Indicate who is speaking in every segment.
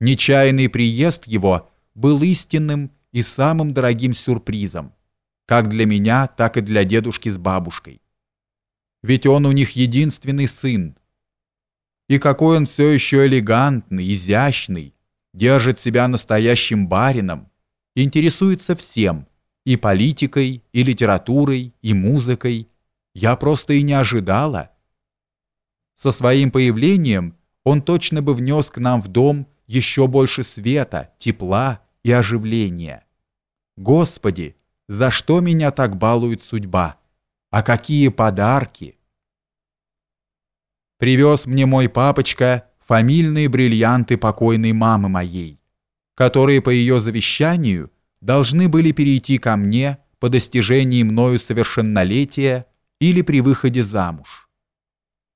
Speaker 1: Нечаянный приезд его был истинным и самым дорогим сюрпризом, как для меня, так и для дедушки с бабушкой. Ведь он у них единственный сын. И какой он все еще элегантный, изящный, держит себя настоящим барином, интересуется всем, и политикой, и литературой, и музыкой. Я просто и не ожидала. Со своим появлением он точно бы внес к нам в дом еще больше света, тепла и оживления. Господи, за что меня так балует судьба? А какие подарки! Привез мне мой папочка фамильные бриллианты покойной мамы моей, которые по ее завещанию должны были перейти ко мне по достижении мною совершеннолетия или при выходе замуж.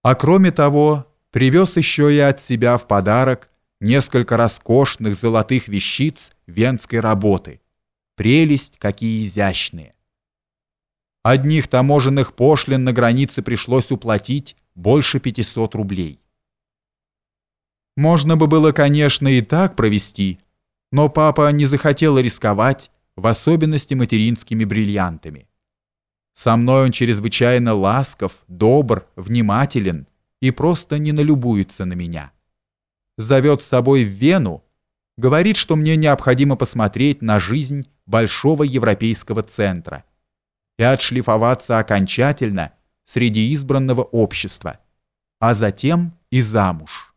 Speaker 1: А кроме того, привез еще и от себя в подарок несколько роскошных золотых вещиц венской работы. Прелесть, какие изящные. Одних таможенных пошлин на границе пришлось уплатить больше 500 рублей. Можно бы было, конечно, и так провести, но папа не захотел рисковать, в особенности материнскими бриллиантами. Со мной он чрезвычайно ласков, добр, внимателен и просто не налюбуется на меня зовет с собой в Вену, говорит, что мне необходимо посмотреть на жизнь большого европейского центра и отшлифоваться окончательно среди избранного общества, а затем и замуж.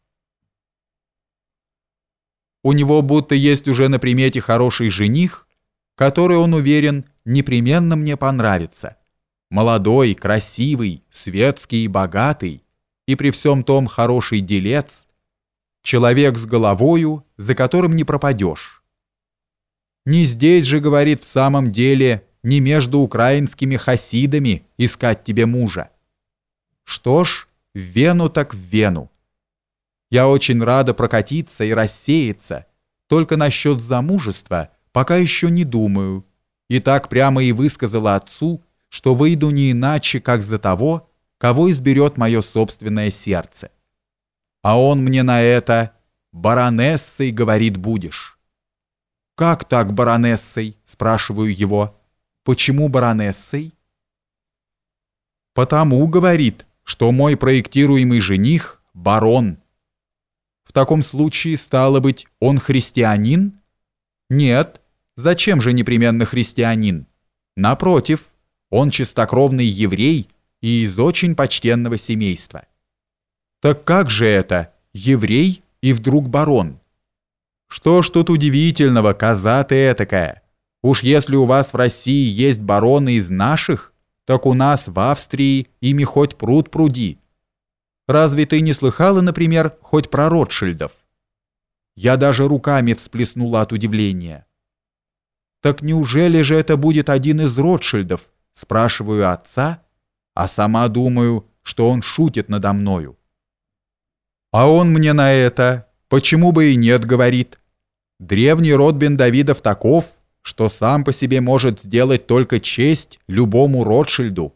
Speaker 1: У него будто есть уже на примете хороший жених, который, он уверен, непременно мне понравится. Молодой, красивый, светский и богатый, и при всем том хороший делец – Человек с головою, за которым не пропадешь. Не здесь же, говорит, в самом деле, не между украинскими хасидами искать тебе мужа. Что ж, в Вену так в Вену. Я очень рада прокатиться и рассеяться, только насчет замужества пока еще не думаю. И так прямо и высказала отцу, что выйду не иначе, как за того, кого изберет мое собственное сердце. А он мне на это «баронессой, говорит, будешь». «Как так баронессой?» – спрашиваю его. «Почему баронессой?» «Потому, — говорит, — что мой проектируемый жених – барон». «В таком случае, стало быть, он христианин?» «Нет. Зачем же непременно христианин?» «Напротив, он чистокровный еврей и из очень почтенного семейства». Так как же это, еврей и вдруг барон? Что ж тут удивительного, коза ты этакая? Уж если у вас в России есть бароны из наших, так у нас в Австрии ими хоть пруд пруди. Разве ты не слыхала, например, хоть про Ротшильдов? Я даже руками всплеснула от удивления. Так неужели же это будет один из Ротшильдов? Спрашиваю отца, а сама думаю, что он шутит надо мною. А он мне на это, почему бы и нет, говорит. Древний род бен Давидов таков, что сам по себе может сделать только честь любому Ротшильду,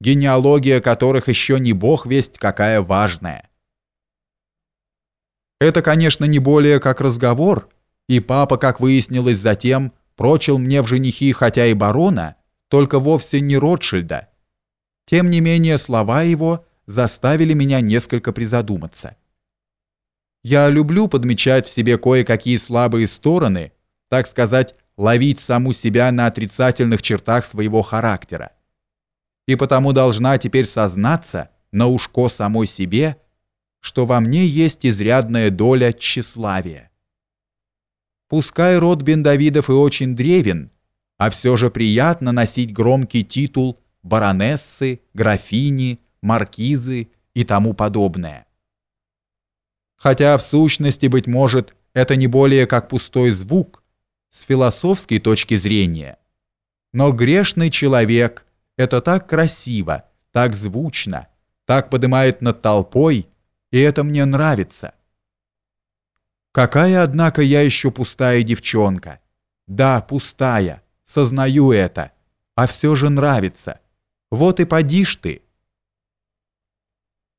Speaker 1: генеалогия которых еще не бог весть какая важная. Это, конечно, не более как разговор, и папа, как выяснилось затем, прочил мне в женихи хотя и барона, только вовсе не Ротшильда. Тем не менее, слова его заставили меня несколько призадуматься. Я люблю подмечать в себе кое-какие слабые стороны, так сказать, ловить саму себя на отрицательных чертах своего характера. И потому должна теперь сознаться на ушко самой себе, что во мне есть изрядная доля тщеславия. Пускай род Бендавидов и очень древен, а все же приятно носить громкий титул баронессы, графини, маркизы и тому подобное хотя в сущности, быть может, это не более как пустой звук, с философской точки зрения. Но грешный человек – это так красиво, так звучно, так поднимает над толпой, и это мне нравится. Какая, однако, я еще пустая девчонка. Да, пустая, сознаю это, а все же нравится. Вот и подишь ты –